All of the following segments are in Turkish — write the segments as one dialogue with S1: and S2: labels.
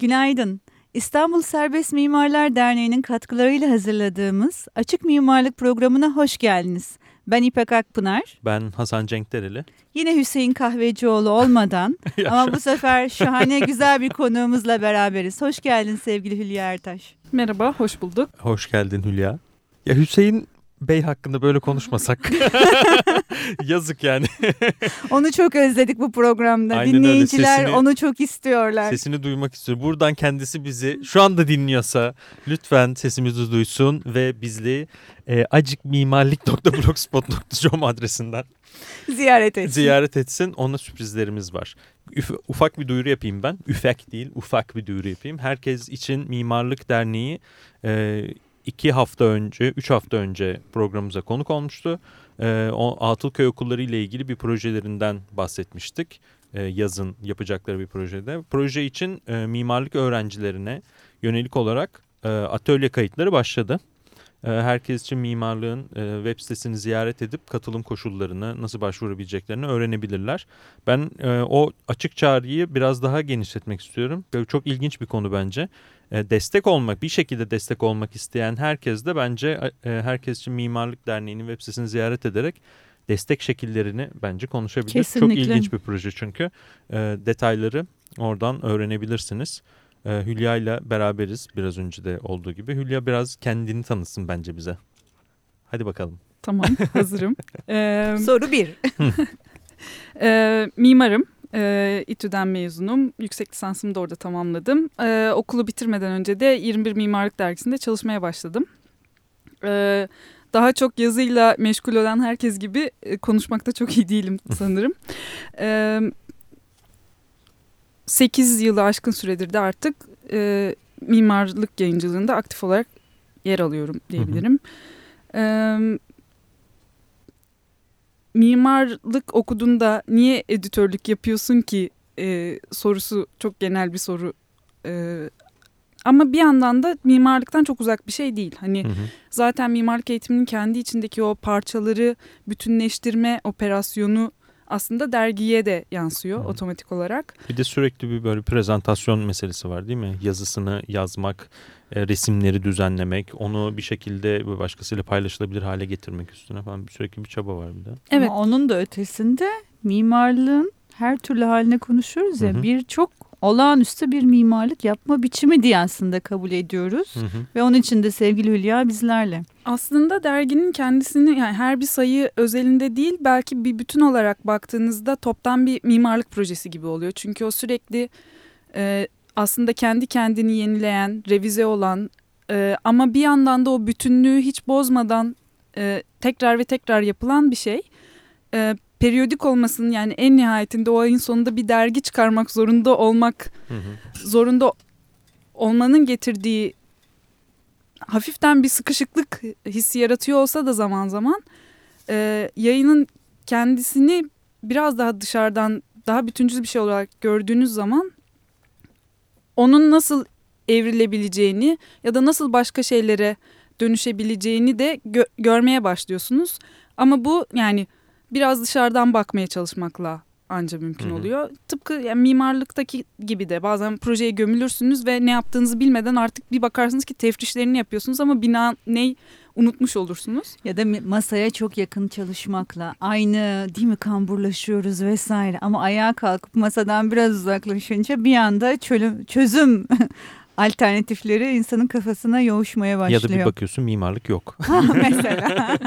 S1: Günaydın. İstanbul Serbest Mimarlar Derneği'nin katkılarıyla hazırladığımız Açık Mimarlık programına hoş geldiniz. Ben İpek Akpınar.
S2: Ben Hasan Cenk Dereli.
S1: Yine Hüseyin Kahvecioğlu olmadan ama bu sefer şahane güzel bir konuğumuzla beraberiz. Hoş geldin sevgili Hülya Ertaş.
S3: Merhaba, hoş bulduk.
S2: Hoş geldin Hülya. Ya Hüseyin Bey hakkında böyle konuşmasak. Yazık yani.
S1: onu çok özledik bu programda. Aynen Dinleyiciler Sesini, onu çok istiyorlar.
S2: Sesini duymak istiyor. Buradan kendisi bizi şu anda dinliyorsa lütfen sesimizi duysun ve bizli e, acikmimarlik.blogspot.com adresinden
S1: ziyaret etsin.
S2: Ziyaret etsin. Ona sürprizlerimiz var. Üf, ufak bir duyuru yapayım ben. Üfek değil, ufak bir duyuru yapayım. Herkes için Mimarlık Derneği e, iki hafta önce, üç hafta önce programımıza konuk olmuştu. E, o Atılköy okulları ile ilgili bir projelerinden bahsetmiştik. E, yazın yapacakları bir projede. Proje için e, mimarlık öğrencilerine yönelik olarak e, atölye kayıtları başladı. E, herkes için mimarlığın e, web sitesini ziyaret edip katılım koşullarını nasıl başvurabileceklerini öğrenebilirler. Ben e, o açık çağrıyı biraz daha genişletmek istiyorum. Çok ilginç bir konu bence. Destek olmak, bir şekilde destek olmak isteyen herkes de bence herkes için Mimarlık Derneği'nin web sitesini ziyaret ederek destek şekillerini bence konuşabilir. Kesinlikle. Çok ilginç bir proje çünkü. Detayları oradan öğrenebilirsiniz. Hülya ile beraberiz biraz önce de olduğu gibi. Hülya biraz kendini tanısın bence bize. Hadi bakalım.
S3: Tamam hazırım.
S1: ee, Soru bir.
S3: ee, mimarım. E, İTÜ'den mezunum. Yüksek lisansımı da orada tamamladım. E, okulu bitirmeden önce de 21 Mimarlık Dergisi'nde çalışmaya başladım. E, daha çok yazıyla meşgul olan herkes gibi e, konuşmakta çok iyi değilim sanırım. E, 8 yılı aşkın süredir de artık e, mimarlık yayıncılığında aktif olarak yer alıyorum diyebilirim. Hı hı. E, mimarlık okuduğunda niye editörlük yapıyorsun ki e, sorusu çok genel bir soru. E, ama bir yandan da mimarlıktan çok uzak bir şey değil. Hani hı hı. zaten mimarlık eğitiminin kendi içindeki o parçaları bütünleştirme operasyonu aslında dergiye de yansıyor Hı. otomatik olarak.
S2: Bir de sürekli bir böyle prezentasyon meselesi var değil mi? Yazısını yazmak, e, resimleri düzenlemek, onu bir şekilde başkasıyla paylaşılabilir hale getirmek üstüne falan sürekli bir çaba var bir de.
S1: Evet. Ama onun da ötesinde mimarlığın her türlü haline konuşuyoruz ya birçok olağanüstü bir mimarlık yapma biçimi diye aslında kabul ediyoruz. Hı hı. Ve onun için de sevgili Hülya bizlerle.
S3: Aslında derginin kendisini yani her bir sayı özelinde değil belki bir bütün olarak baktığınızda toptan bir mimarlık projesi gibi oluyor. Çünkü o sürekli e, aslında kendi kendini yenileyen, revize olan e, ama bir yandan da o bütünlüğü hiç bozmadan e, tekrar ve tekrar yapılan bir şey. E, periyodik olmasının yani en nihayetinde o ayın sonunda bir dergi çıkarmak zorunda olmak hı hı. zorunda olmanın getirdiği hafiften bir sıkışıklık hissi yaratıyor olsa da zaman zaman e, yayının kendisini biraz daha dışarıdan daha bütüncül bir şey olarak gördüğünüz zaman onun nasıl evrilebileceğini ya da nasıl başka şeylere dönüşebileceğini de gö görmeye başlıyorsunuz. Ama bu yani biraz dışarıdan bakmaya çalışmakla anca mümkün Hı -hı. oluyor. Tıpkı yani mimarlıktaki gibi de bazen projeye gömülürsünüz ve ne yaptığınızı bilmeden artık bir bakarsınız ki tefrişlerini yapıyorsunuz ama bina ne unutmuş olursunuz.
S1: Ya da masaya çok yakın çalışmakla aynı değil mi kamburlaşıyoruz vesaire ama ayağa kalkıp masadan biraz uzaklaşınca bir anda çölüm, çözüm alternatifleri insanın kafasına yoğuşmaya başlıyor.
S2: Ya da bir bakıyorsun mimarlık yok.
S1: Mesela.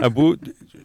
S2: bu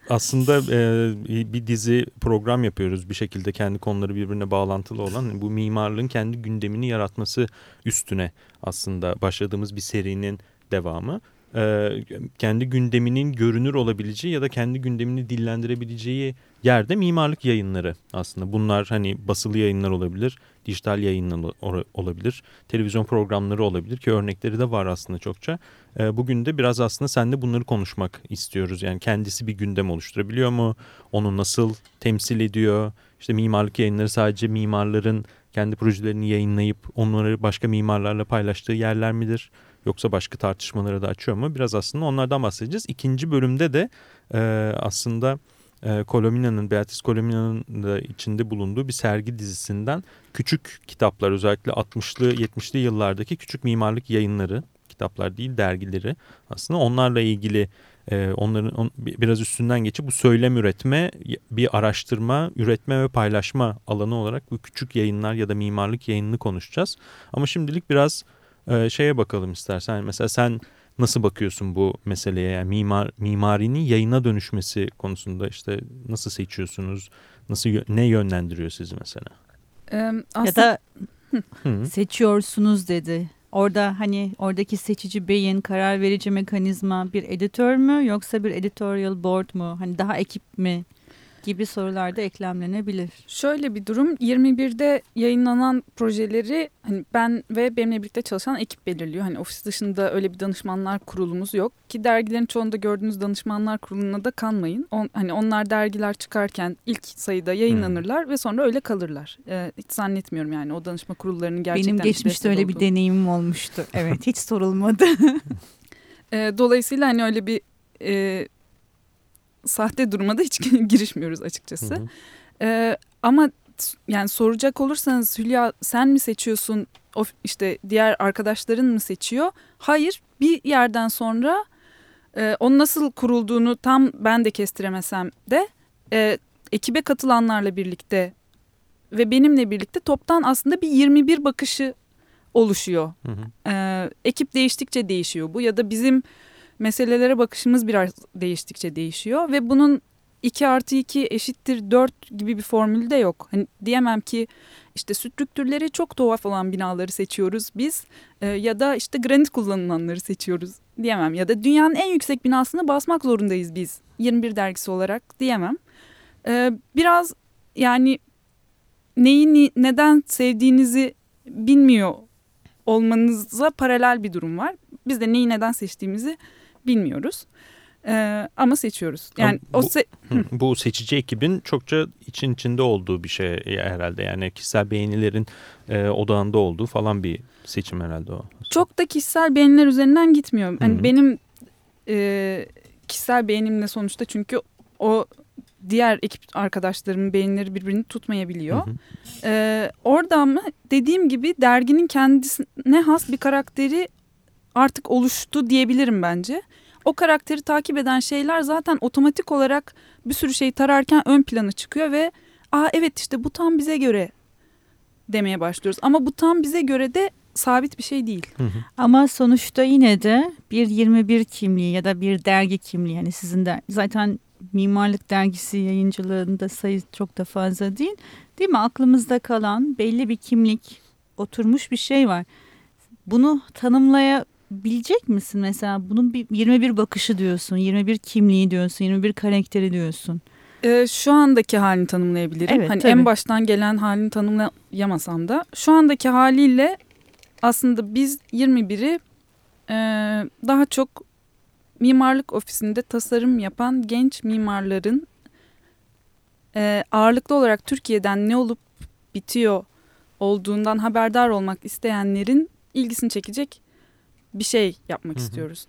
S2: aslında e, bir dizi program yapıyoruz bir şekilde kendi konuları birbirine bağlantılı olan bu mimarlığın kendi gündemini yaratması üstüne aslında başladığımız bir serinin devamı e, kendi gündeminin görünür olabileceği ya da kendi gündemini dillendirebileceği yerde mimarlık yayınları aslında. Bunlar hani basılı yayınlar olabilir, dijital yayınlar olabilir, televizyon programları olabilir ki örnekleri de var aslında çokça. E, bugün de biraz aslında seninle bunları konuşmak istiyoruz. Yani kendisi bir gündem oluşturabiliyor mu? Onu nasıl temsil ediyor? İşte mimarlık yayınları sadece mimarların kendi projelerini yayınlayıp onları başka mimarlarla paylaştığı yerler midir? Yoksa başka tartışmalara da açıyor mu? Biraz aslında onlardan bahsedeceğiz. İkinci bölümde de e, aslında e, Colomina'nın, Beatrice Colomina'nın da içinde bulunduğu bir sergi dizisinden küçük kitaplar özellikle 60'lı 70'li yıllardaki küçük mimarlık yayınları, kitaplar değil dergileri aslında onlarla ilgili e, onların on, biraz üstünden geçip bu söylem üretme, bir araştırma, üretme ve paylaşma alanı olarak bu küçük yayınlar ya da mimarlık yayınını konuşacağız. Ama şimdilik biraz e, şeye bakalım istersen. Mesela sen nasıl bakıyorsun bu meseleye? Yani mimar mimarinin yayına dönüşmesi konusunda işte nasıl seçiyorsunuz? Nasıl ne yönlendiriyor sizi mesela?
S1: Ee, aslında... Ya da seçiyorsunuz dedi. Orada hani oradaki seçici beyin, karar verici mekanizma bir editör mü yoksa bir editorial board mu? Hani daha ekip mi? Gibi sorular da eklemlenebilir.
S3: Şöyle bir durum 21'de yayınlanan projeleri hani ben ve benimle birlikte çalışan ekip belirliyor. Hani ofis dışında öyle bir danışmanlar kurulumuz yok ki dergilerin çoğunda gördüğünüz danışmanlar kuruluna da kanmayın. On, hani onlar dergiler çıkarken ilk sayıda yayınlanırlar hmm. ve sonra öyle kalırlar. Ee, hiç zannetmiyorum yani o danışma kurullarının gerçekten
S1: Benim geçmişte öyle bir deneyimim olmuştu. Evet hiç sorulmadı.
S3: ee, dolayısıyla hani öyle bir e, sahte duruma da hiç girişmiyoruz açıkçası. Hı hı. Ee, ama yani soracak olursanız Hülya sen mi seçiyorsun o işte diğer arkadaşların mı seçiyor? Hayır bir yerden sonra e, onun nasıl kurulduğunu tam ben de kestiremesem de e, ekibe katılanlarla birlikte ve benimle birlikte toptan aslında bir 21 bakışı oluşuyor. Hı hı. E, ekip değiştikçe değişiyor bu ya da bizim meselelere bakışımız biraz değiştikçe değişiyor ve bunun 2 artı 2 eşittir 4 gibi bir formülü de yok. Hani diyemem ki işte strüktürleri çok tuhaf olan binaları seçiyoruz biz e, ya da işte granit kullanılanları seçiyoruz diyemem. Ya da dünyanın en yüksek binasını basmak zorundayız biz 21 dergisi olarak diyemem. E, biraz yani neyi neden sevdiğinizi bilmiyor olmanıza paralel bir durum var. Biz de neyi neden seçtiğimizi bilmiyoruz. Ee, ama seçiyoruz. Yani
S2: bu, o se bu seçici ekibin çokça için içinde olduğu bir şey herhalde. Yani kişisel beğenilerin e, odağında olduğu falan bir seçim herhalde o.
S3: Çok da kişisel beğeniler üzerinden gitmiyor. Yani benim e, kişisel beğenimle sonuçta çünkü o diğer ekip arkadaşlarımın beğenileri birbirini tutmayabiliyor. Hı hı. Ee, orada ama dediğim gibi derginin kendisine has bir karakteri artık oluştu diyebilirim bence. O karakteri takip eden şeyler zaten otomatik olarak bir sürü şeyi tararken ön plana çıkıyor ve aa evet işte bu tam bize göre demeye başlıyoruz. Ama bu tam bize göre de sabit bir şey değil. Hı hı.
S1: Ama sonuçta yine de bir 21 kimliği ya da bir dergi kimliği yani sizin de zaten mimarlık dergisi yayıncılığında sayı çok da fazla değil. Değil mi? Aklımızda kalan belli bir kimlik oturmuş bir şey var. Bunu tanımlaya bilecek misin mesela bunun bir 21 bakışı diyorsun, 21 kimliği diyorsun, 21 karakteri diyorsun.
S3: Ee, şu andaki halini tanımlayabilirim. Evet, hani tabii. en baştan gelen halini tanımlayamasam da şu andaki haliyle aslında biz 21'i e, daha çok mimarlık ofisinde tasarım yapan genç mimarların e, ağırlıklı olarak Türkiye'den ne olup bitiyor olduğundan haberdar olmak isteyenlerin ilgisini çekecek bir şey yapmak Hı -hı. istiyoruz.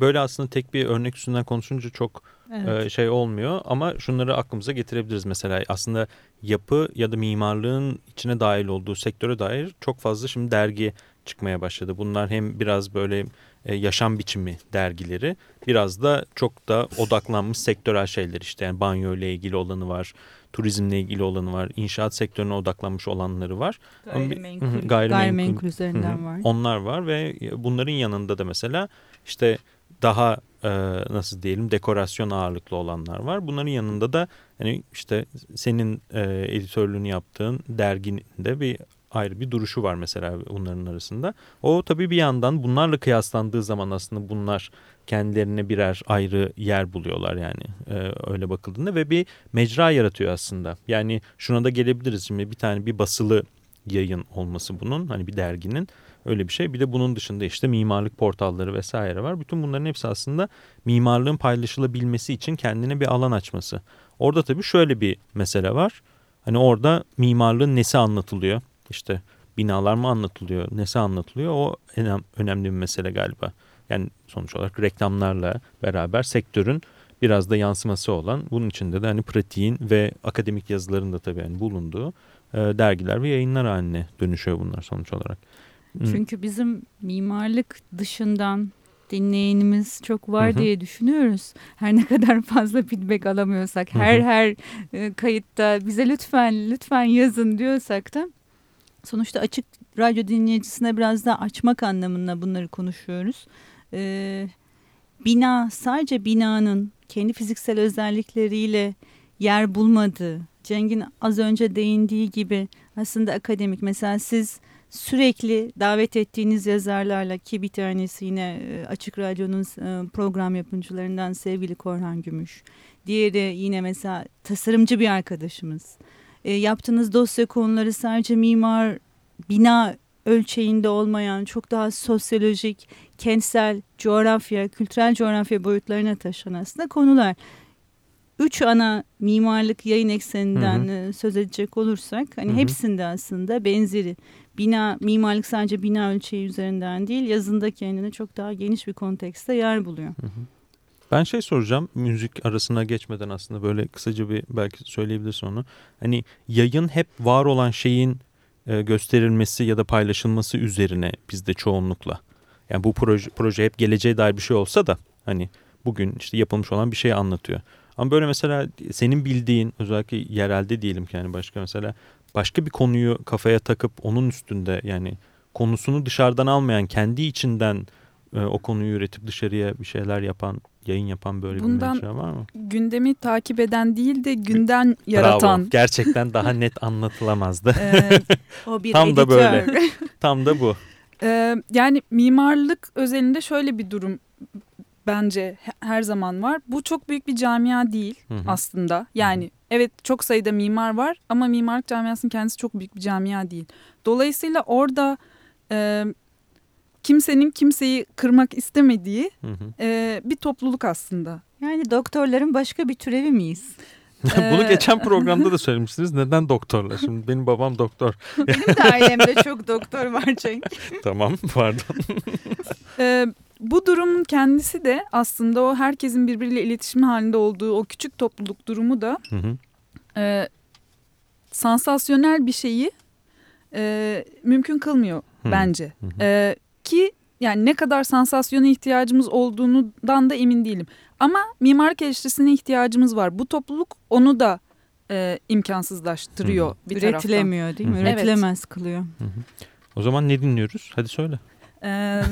S2: Böyle aslında tek bir örnek üstünden konuşunca çok evet. e, şey olmuyor ama şunları aklımıza getirebiliriz mesela aslında yapı ya da mimarlığın içine dahil olduğu sektöre dair çok fazla şimdi dergi çıkmaya başladı. Bunlar hem biraz böyle e, yaşam biçimi dergileri biraz da çok da odaklanmış sektörel şeyler işte yani banyo ile ilgili olanı var turizmle ilgili olanı var. inşaat sektörüne odaklanmış olanları var.
S1: Gayrimenkul, Hı, gayrimenkul, gayrimenkul üzerinden var.
S2: Onlar var ve bunların yanında da mesela işte daha e, nasıl diyelim dekorasyon ağırlıklı olanlar var. Bunların yanında da hani işte senin e, editörlüğünü yaptığın derginde bir ayrı bir duruşu var mesela bunların arasında. O tabii bir yandan bunlarla kıyaslandığı zaman aslında bunlar kendilerine birer ayrı yer buluyorlar yani e, öyle bakıldığında ve bir mecra yaratıyor aslında. Yani şuna da gelebiliriz şimdi bir tane bir basılı yayın olması bunun hani bir derginin öyle bir şey. Bir de bunun dışında işte mimarlık portalları vesaire var. Bütün bunların hepsi aslında mimarlığın paylaşılabilmesi için kendine bir alan açması. Orada tabii şöyle bir mesele var. Hani orada mimarlığın nesi anlatılıyor? İşte binalar mı anlatılıyor, nesi anlatılıyor? O önemli bir mesele galiba. Yani sonuç olarak reklamlarla beraber sektörün biraz da yansıması olan bunun içinde de hani pratiğin ve akademik yazıların da tabii yani bulunduğu e, dergiler ve yayınlar haline dönüşüyor bunlar sonuç olarak.
S1: Çünkü bizim mimarlık dışından dinleyenimiz çok var hı hı. diye düşünüyoruz. Her ne kadar fazla feedback alamıyorsak, hı hı. her her e, kayıtta bize lütfen lütfen yazın diyorsak da sonuçta açık radyo dinleyicisine biraz daha açmak anlamında bunları konuşuyoruz. Ee, bina sadece binanın kendi fiziksel özellikleriyle yer bulmadığı, Ceng'in az önce değindiği gibi aslında akademik. Mesela siz sürekli davet ettiğiniz yazarlarla ki bir tanesi yine e, Açık Radyo'nun e, program yapımcılarından sevgili Korhan Gümüş. Diğeri yine mesela tasarımcı bir arkadaşımız. E, yaptığınız dosya konuları sadece mimar, bina ölçeğinde olmayan çok daha sosyolojik, kentsel, coğrafya, kültürel coğrafya boyutlarına taşıyan aslında konular. Üç ana mimarlık yayın ekseninden hı hı. söz edecek olursak hani hı hı. hepsinde aslında benzeri bina mimarlık sadece bina ölçeği üzerinden değil yazında kendine çok daha geniş bir kontekste yer buluyor. Hı hı.
S2: Ben şey soracağım müzik arasına geçmeden aslında böyle kısaca bir belki söyleyebilirsin onu. Hani yayın hep var olan şeyin e, gösterilmesi ya da paylaşılması üzerine bizde çoğunlukla. Yani bu proje, proje hep geleceğe dair bir şey olsa da hani bugün işte yapılmış olan bir şey anlatıyor. Ama böyle mesela senin bildiğin özellikle yerelde diyelim ki yani başka mesela başka bir konuyu kafaya takıp onun üstünde yani konusunu dışarıdan almayan kendi içinden e, o konuyu üretip dışarıya bir şeyler yapan yayın yapan böyle
S3: Bundan
S2: bir mecra var mı?
S3: gündemi takip eden değil de günden yaratan.
S2: Bravo. Gerçekten daha net anlatılamazdı. evet, o bir Tam editör. da böyle. Tam da bu.
S3: Ee, yani mimarlık özelinde şöyle bir durum bence her zaman var. Bu çok büyük bir camia değil hı hı. aslında. Yani hı hı. evet çok sayıda mimar var ama mimarlık camiasının kendisi çok büyük bir camia değil. Dolayısıyla orada e, kimsenin kimseyi kırmak istemediği hı hı. E, bir topluluk aslında.
S1: Yani doktorların başka bir türevi miyiz?
S2: Bunu ee, geçen programda da söylemiştiniz. Neden doktorlar? Şimdi benim babam doktor.
S1: Benim de ailemde çok doktor var Cenk.
S2: tamam pardon.
S3: ee, bu durumun kendisi de aslında o herkesin birbiriyle iletişim halinde olduğu o küçük topluluk durumu da hı hı. E, sansasyonel bir şeyi e, mümkün kılmıyor hı. bence. Hı hı. E, ki yani ne kadar sansasyona ihtiyacımız olduğundan da emin değilim. Ama mimarlık eleştirisine ihtiyacımız var. Bu topluluk onu da e, imkansızlaştırıyor Hı. bir
S1: Üretilemiyor
S3: taraftan.
S1: değil mi? Hı. Üretilemez evet. kılıyor. Hı hı.
S2: O zaman ne dinliyoruz? Hadi söyle. Ee,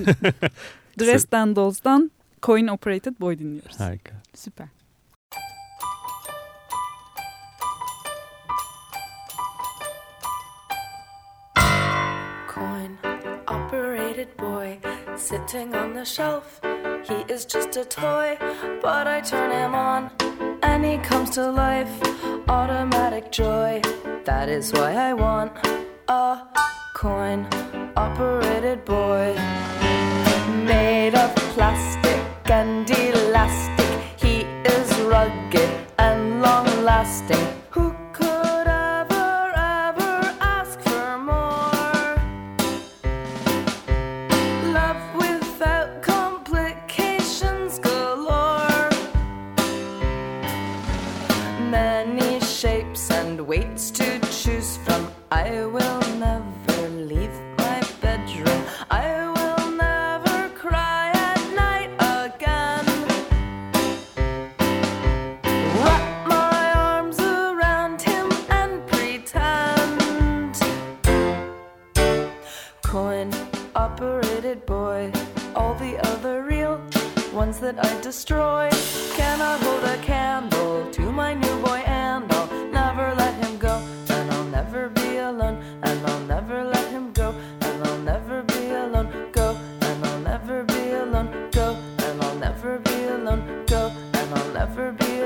S3: Dresden Dolls'dan Coin Operated Boy dinliyoruz.
S2: Harika.
S1: Süper. Sitting on the shelf. He is just a toy, but I turn him on and he comes to life. Automatic joy, that is why I want a coin operated boy made of plastic and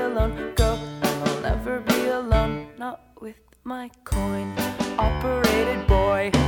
S1: alone, go. I'll never be alone, not with my coin operated boy.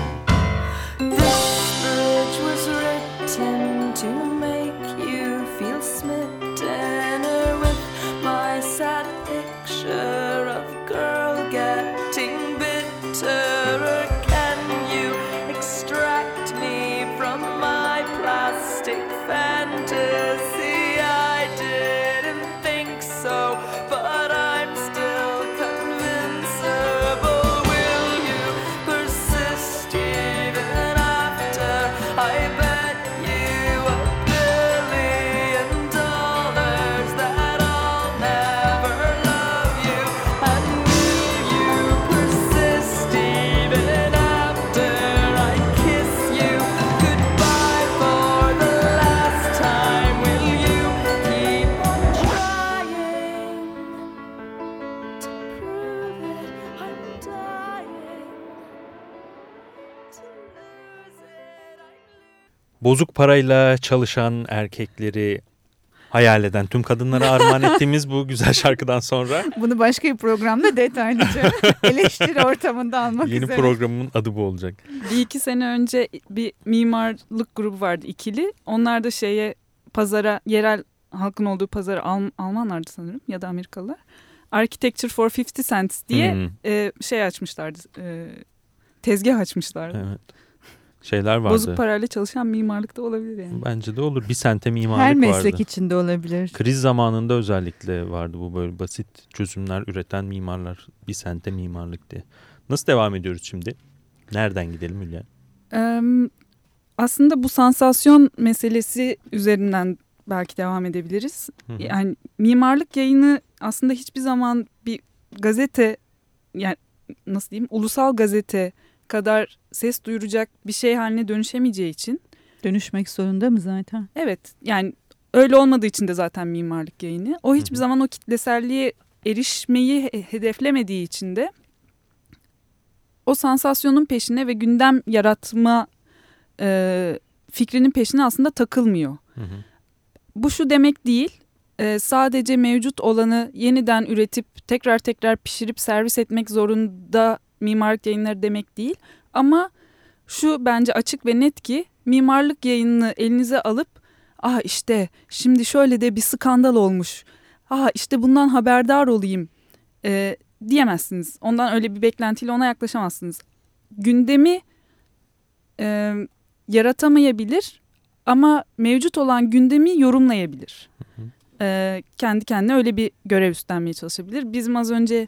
S2: Bozuk parayla çalışan erkekleri hayal eden tüm kadınlara armağan ettiğimiz bu güzel şarkıdan sonra
S1: Bunu başka bir programda detaylıca eleştiri ortamında almak
S2: yeni
S1: üzere.
S2: programın adı bu olacak.
S3: Bir iki sene önce bir mimarlık grubu vardı ikili. Onlar da şeye pazara yerel halkın olduğu pazara Al- Almanlardı sanırım ya da Amerikalılar. Architecture for 50 cents diye
S2: Hmm,
S3: e, şey açmışlardı. E, tezgah açmışlardı.
S2: evet. Şeyler vardı.
S3: Bozuk parayla çalışan mimarlık da olabilir yani.
S2: Bence de olur. Bir sente mimarlık
S1: Her meslek
S2: vardı.
S1: içinde olabilir.
S2: Kriz zamanında özellikle vardı bu böyle basit çözümler üreten mimarlar. Bir sente mimarlık diye. Nasıl devam ediyoruz şimdi? Nereden gidelim Hülya?
S3: Ee, aslında bu sansasyon meselesi üzerinden belki devam edebiliriz.
S2: Hı hı.
S3: Yani mimarlık yayını aslında hiçbir zaman bir gazete yani nasıl diyeyim ulusal gazete kadar ses duyuracak bir şey haline dönüşemeyeceği için
S1: Dönüşmek zorunda mı zaten?
S3: evet yani öyle olmadığı için de zaten mimarlık yayını. O hiçbir zaman o kitleselliğe erişmeyi he- hedeflemediği için de o sansasyonun peşine ve gündem yaratma e, fikrinin peşine aslında takılmıyor.
S2: Hı hı.
S3: Bu şu demek değil. e, sadece mevcut olanı yeniden üretip tekrar tekrar pişirip servis etmek zorunda mimarlık yayınları demek değil. Ama şu bence açık ve net ki mimarlık yayınını elinize alıp ah işte şimdi şöyle de bir skandal olmuş. Ah işte bundan haberdar olayım e, diyemezsiniz. Ondan öyle bir beklentiyle ona yaklaşamazsınız. Gündemi e, yaratamayabilir ama mevcut olan gündemi yorumlayabilir.
S2: hı.
S3: E, kendi kendine öyle bir görev üstlenmeye çalışabilir. Bizim az önce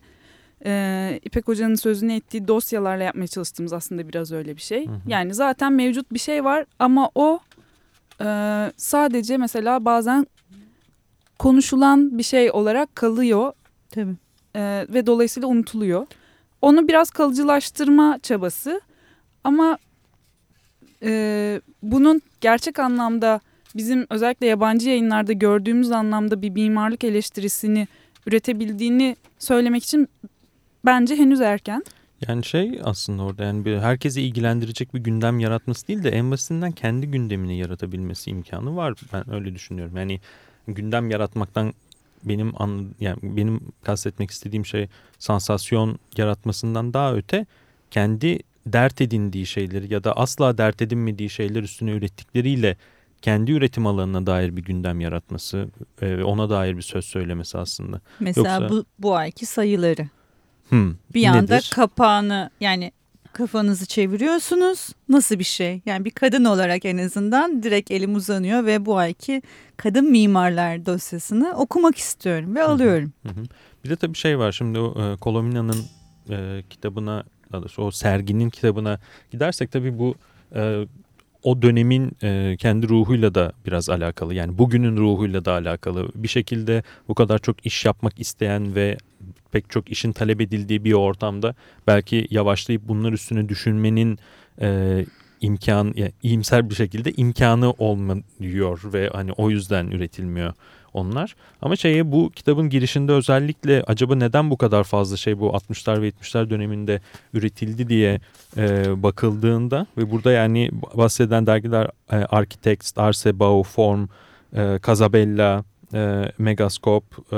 S3: e, İpek Hoca'nın sözünü ettiği dosyalarla yapmaya çalıştığımız aslında biraz öyle bir şey.
S2: Hı hı.
S3: Yani zaten mevcut bir şey var ama o e, sadece mesela bazen konuşulan bir şey olarak kalıyor
S1: Tabii.
S3: e, ve dolayısıyla unutuluyor. Onu biraz kalıcılaştırma çabası ama e, bunun gerçek anlamda bizim özellikle yabancı yayınlarda gördüğümüz anlamda bir mimarlık eleştirisini üretebildiğini söylemek için bence henüz erken.
S2: Yani şey aslında orada yani bir herkese ilgilendirecek bir gündem yaratması değil de en basitinden kendi gündemini yaratabilmesi imkanı var. Ben öyle düşünüyorum. Yani gündem yaratmaktan benim an, yani benim kastetmek istediğim şey sansasyon yaratmasından daha öte kendi dert edindiği şeyleri ya da asla dert edinmediği şeyler üstüne ürettikleriyle kendi üretim alanına dair bir gündem yaratması ve ona dair bir söz söylemesi aslında.
S1: Mesela
S2: Yoksa-
S1: bu, bu ayki sayıları.
S2: Hmm,
S1: Bir anda
S2: nedir?
S1: kapağını yani kafanızı çeviriyorsunuz. Nasıl bir şey? Yani bir kadın olarak en azından direkt elim uzanıyor ve bu ayki kadın mimarlar dosyasını okumak istiyorum ve alıyorum.
S2: Hı hı. Bir de tabii şey var şimdi o e, Colomina'nın e, kitabına daha doğrusu o serginin kitabına gidersek tabii bu e, o dönemin e, kendi ruhuyla da biraz alakalı. Yani bugünün ruhuyla da alakalı. Bir şekilde bu kadar çok iş yapmak isteyen ve pek çok işin talep edildiği bir ortamda belki yavaşlayıp bunlar üstüne düşünmenin e, imkan yani iyimser bir şekilde imkanı olmuyor ve hani o yüzden üretilmiyor onlar. Ama şeye bu kitabın girişinde özellikle acaba neden bu kadar fazla şey bu 60'lar ve 70'ler döneminde üretildi diye e, bakıldığında ve burada yani bahseden dergiler e, Architects, Arce, Bau, Form, e, Casabella, e, Megascope e,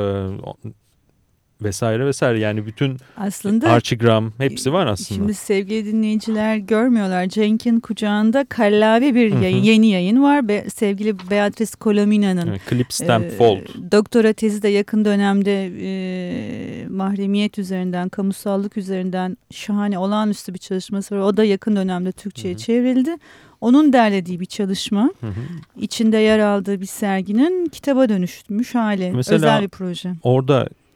S2: vesaire vesaire yani bütün
S1: Aslında
S2: Archigram hepsi var aslında.
S1: Şimdi sevgili dinleyiciler görmüyorlar. Cenk'in kucağında kallavi bir
S2: Hı hı.
S1: yayın, yeni yayın var. Be, sevgili Beatrice Colomina'nın
S2: Evet, Clip Stamp
S1: e,
S2: Fold.
S1: doktora tezi de yakın dönemde e, mahremiyet üzerinden, kamusallık üzerinden şahane olağanüstü bir çalışması var. O da yakın dönemde Türkçe'ye çevrildi. Onun derlediği bir çalışma.
S2: Hı hı.
S1: içinde yer aldığı bir serginin kitaba dönüşmüş hali.
S2: Mesela-
S1: Özel bir proje.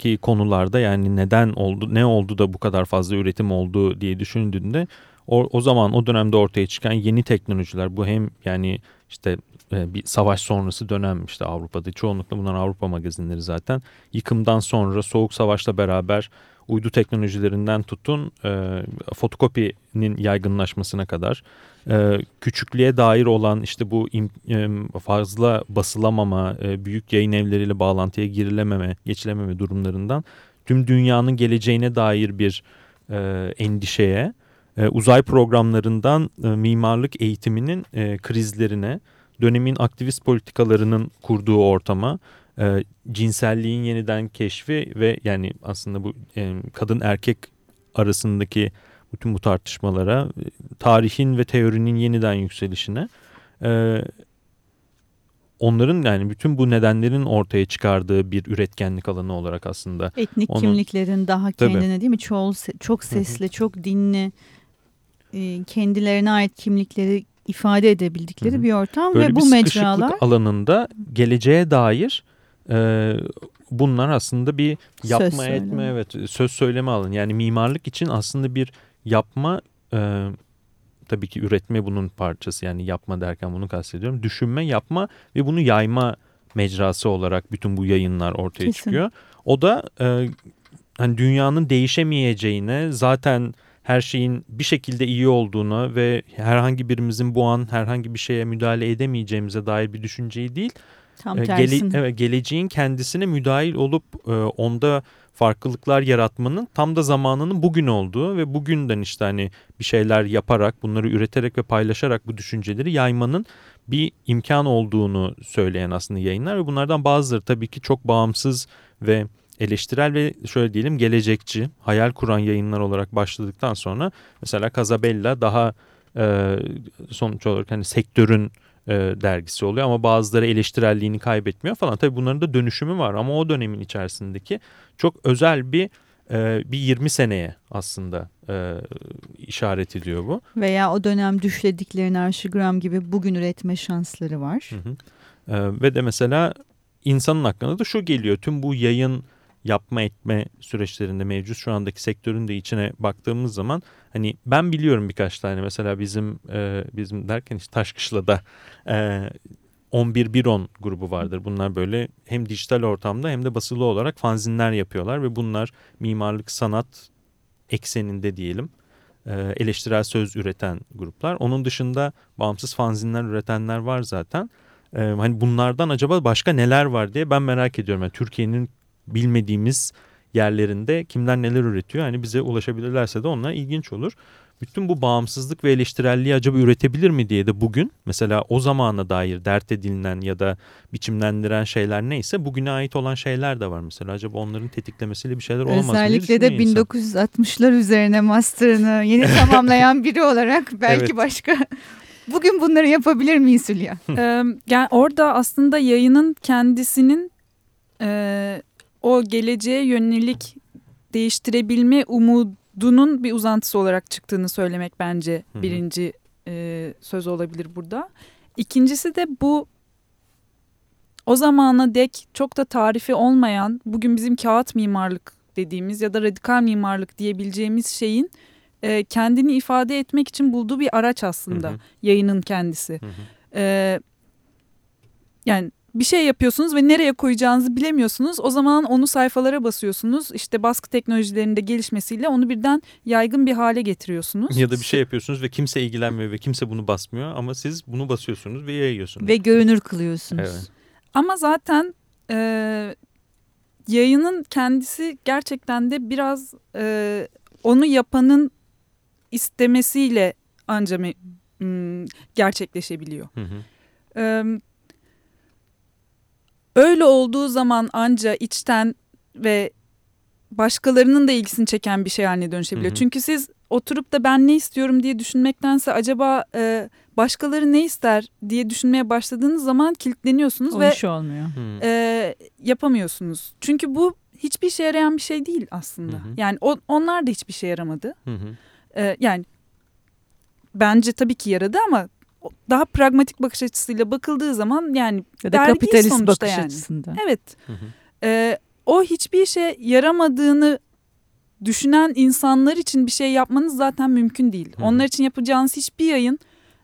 S2: Oradaki konularda yani neden oldu ne oldu da bu kadar fazla üretim oldu diye düşündüğünde o, o zaman o dönemde ortaya çıkan yeni teknolojiler bu hem yani işte e, bir savaş sonrası dönem işte Avrupa'da çoğunlukla bunlar Avrupa magazinleri zaten. Yıkımdan sonra soğuk savaşla beraber uydu teknolojilerinden tutun e, fotokopinin yaygınlaşmasına kadar e, küçüklüğe dair olan işte bu fazla basılamama, e, büyük yayın evleriyle bağlantıya girilememe, geçilememe durumlarından tüm dünyanın geleceğine dair bir e, endişeye e, uzay programlarından mimarlık eğitiminin krizlerine, dönemin aktivist politikalarının kurduğu ortama, cinselliğin yeniden keşfi ve yani aslında bu kadın erkek arasındaki bütün bu tartışmalara, tarihin ve teorinin yeniden yükselişine, e, onların yani bütün bu nedenlerin ortaya çıkardığı bir üretkenlik alanı olarak aslında.
S1: Etnik
S2: Onu,
S1: kimliklerin daha kendine tabii. değil mi? Çoğul, çok sesli, çok dinli, e, kendilerine ait kimlikleri ifade edebildikleri Hı-hı. bir ortam
S2: Böyle
S1: ve bu mecralar
S2: alanında geleceğe dair e, bunlar aslında bir yapma söz etme söyleme. evet söz söyleme alanı. Yani mimarlık için aslında bir yapma e, tabii ki üretme bunun parçası yani yapma derken bunu kastediyorum. Düşünme, yapma ve bunu yayma mecrası olarak bütün bu yayınlar ortaya Kesin. çıkıyor. O da e, hani dünyanın değişemeyeceğine zaten her şeyin bir şekilde iyi olduğuna ve herhangi birimizin bu an herhangi bir şeye müdahale edemeyeceğimize dair bir düşünceyi değil.
S1: Tam e, tersin.
S2: Gele, evet, geleceğin kendisine müdahil olup e, onda farklılıklar yaratmanın tam da zamanının bugün olduğu ve bugünden işte hani bir şeyler yaparak bunları üreterek ve paylaşarak bu düşünceleri yaymanın bir imkan olduğunu söyleyen aslında yayınlar ve bunlardan bazıları tabii ki çok bağımsız ve eleştirel ve şöyle diyelim gelecekçi, hayal kuran yayınlar olarak başladıktan sonra mesela Casabella daha e, sonuç olarak hani sektörün e, dergisi oluyor ama bazıları eleştirelliğini kaybetmiyor falan. Tabii bunların da dönüşümü var ama o dönemin içerisindeki çok özel bir e, bir 20 seneye aslında e, işaret ediyor bu.
S1: Veya o dönem düşlediklerini arşigram gibi bugün üretme şansları var. Hı hı.
S2: E, ve de mesela insanın aklına da şu geliyor tüm bu yayın yapma etme süreçlerinde mevcut şu andaki sektörün de içine baktığımız zaman hani ben biliyorum birkaç tane mesela bizim e, bizim derken işte Taşkışla'da e, 11-110 grubu vardır. Bunlar böyle hem dijital ortamda hem de basılı olarak fanzinler yapıyorlar ve bunlar mimarlık sanat ekseninde diyelim e, eleştirel söz üreten gruplar. Onun dışında bağımsız fanzinler üretenler var zaten. E, hani bunlardan acaba başka neler var diye ben merak ediyorum. Yani Türkiye'nin bilmediğimiz yerlerinde kimler neler üretiyor. Hani bize ulaşabilirlerse de onlar ilginç olur. Bütün bu bağımsızlık ve eleştirelliği acaba üretebilir mi diye de bugün mesela o zamana dair dert edinilen ya da biçimlendiren şeyler neyse bugüne ait olan şeyler de var mesela. Acaba onların tetiklemesiyle bir şeyler olmaz
S1: Özellikle de 1960'lar üzerine master'ını yeni tamamlayan biri olarak belki evet. başka Bugün bunları yapabilir miyiz Hülya?
S3: ee, yani orada aslında yayının kendisinin e, o geleceğe yönelik değiştirebilme umudunun bir uzantısı olarak çıktığını söylemek bence Hı -hı. birinci e, söz olabilir burada. İkincisi de bu o zamana dek çok da tarifi olmayan bugün bizim kağıt mimarlık dediğimiz ya da radikal mimarlık diyebileceğimiz şeyin e, kendini ifade etmek için bulduğu bir araç aslında hı hı. yayının kendisi. Hı hı. E, yani bir şey yapıyorsunuz ve nereye koyacağınızı bilemiyorsunuz. O zaman onu sayfalara basıyorsunuz. İşte baskı teknolojilerinde gelişmesiyle onu birden yaygın bir hale getiriyorsunuz.
S2: Ya da bir şey yapıyorsunuz ve kimse ilgilenmiyor ve kimse bunu basmıyor ama siz bunu basıyorsunuz ve yayıyorsunuz.
S1: Ve görünür kılıyorsunuz. Evet.
S3: Ama zaten e, yayının kendisi gerçekten de biraz e, onu yapanın istemesiyle ancak gerçekleşebiliyor. Hı hı. E, Öyle olduğu zaman anca içten ve başkalarının da ilgisini çeken bir şey haline dönüşebiliyor. Hı hı. Çünkü siz oturup da ben ne istiyorum diye düşünmektense acaba e, başkaları ne ister diye düşünmeye başladığınız zaman kilitleniyorsunuz
S1: o
S3: ve
S1: iş olmuyor.
S3: E, yapamıyorsunuz. Çünkü bu hiçbir işe yarayan bir şey değil aslında. Hı hı. Yani o, onlar da hiçbir şey yaramadı. Hı hı. E, yani bence tabii ki yaradı ama daha pragmatik bakış açısıyla bakıldığı zaman yani
S1: ya da kapitalist bakış yani. açısından.
S3: Evet. Hı hı. Ee, o hiçbir işe yaramadığını düşünen insanlar için bir şey yapmanız zaten mümkün değil. Hı hı. Onlar için yapacağınız hiçbir yayın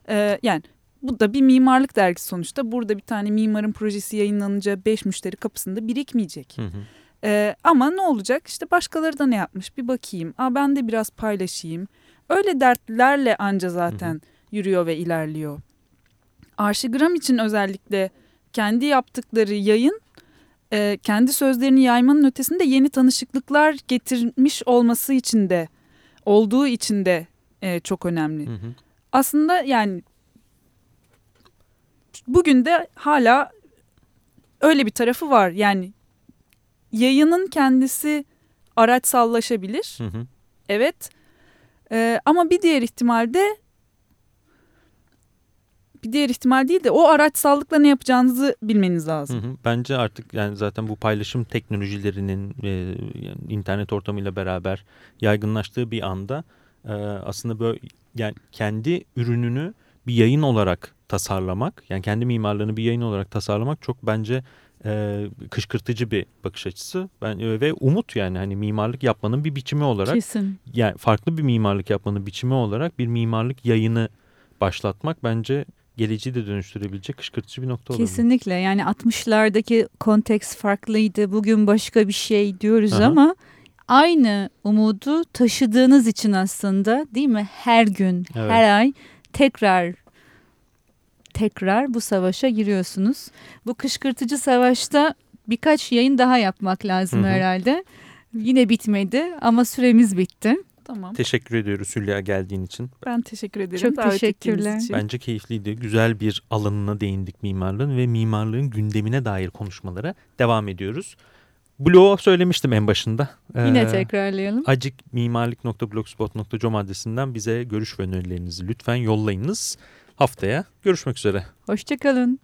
S3: e, yani bu da bir mimarlık dergisi sonuçta. Burada bir tane mimarın projesi yayınlanınca beş müşteri kapısında birikmeyecek. Hı hı. Ee, ama ne olacak? İşte başkaları da ne yapmış bir bakayım. Aa, ben de biraz paylaşayım. Öyle dertlerle anca zaten... Hı hı yürüyor ve ilerliyor. Arşigram için özellikle kendi yaptıkları yayın e, kendi sözlerini yaymanın ötesinde yeni tanışıklıklar getirmiş olması için de olduğu için de e, çok önemli.
S2: Hı hı.
S3: Aslında yani bugün de hala öyle bir tarafı var. Yani yayının kendisi araçsallaşabilir.
S2: Hı hı.
S3: Evet. Ee, ama bir diğer ihtimalde bir diğer ihtimal değil de o araçsallıkla ne yapacağınızı bilmeniz
S2: Hı
S3: lazım.
S2: hı. Bence artık yani zaten bu paylaşım teknolojilerinin e, yani internet ortamıyla beraber yaygınlaştığı bir anda e, aslında böyle yani kendi ürününü bir yayın olarak tasarlamak yani kendi mimarlığını bir yayın olarak tasarlamak çok bence e, kışkırtıcı bir bakış açısı ben e, ve umut yani hani mimarlık yapmanın bir biçimi olarak
S1: Kesin.
S2: yani farklı bir mimarlık yapmanın biçimi olarak bir mimarlık yayını başlatmak bence geleceği de dönüştürebilecek kışkırtıcı bir nokta olabilir.
S1: Kesinlikle yani 60'lardaki konteks farklıydı. Bugün başka bir şey diyoruz
S2: Aha.
S1: ama aynı umudu taşıdığınız için aslında değil mi? Her gün,
S2: Evet.
S1: her ay tekrar tekrar bu savaşa giriyorsunuz. Bu kışkırtıcı savaşta birkaç yayın daha yapmak lazım
S2: Hı hı.
S1: herhalde. Yine bitmedi ama süremiz bitti.
S3: Tamam.
S2: Teşekkür ediyoruz Hülya geldiğin için.
S3: Ben teşekkür ederim.
S1: Çok
S3: davet
S1: teşekkürler.
S3: için.
S2: Bence keyifliydi. Güzel bir alanına değindik mimarlığın ve mimarlığın gündemine dair konuşmalara devam ediyoruz. Blog'a söylemiştim en başında.
S1: Yine
S2: Ee,
S1: tekrarlayalım.
S2: acikmimarlik.blogspot.com adresinden bize görüş ve önerilerinizi lütfen yollayınız. Haftaya görüşmek üzere.
S1: Hoşçakalın.